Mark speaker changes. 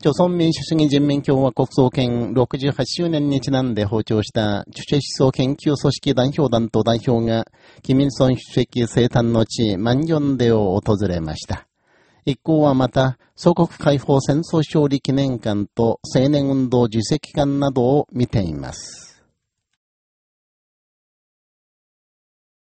Speaker 1: 朝鮮民主主義人民共和国創建68周年にちなんで訪朝したチュチェ思想研究組織代表団と代表が、キミルソン主席生誕の地、マンョンデを訪れました。一行はまた、祖国解放戦争勝利記念館と青年運動受責館などを見ています。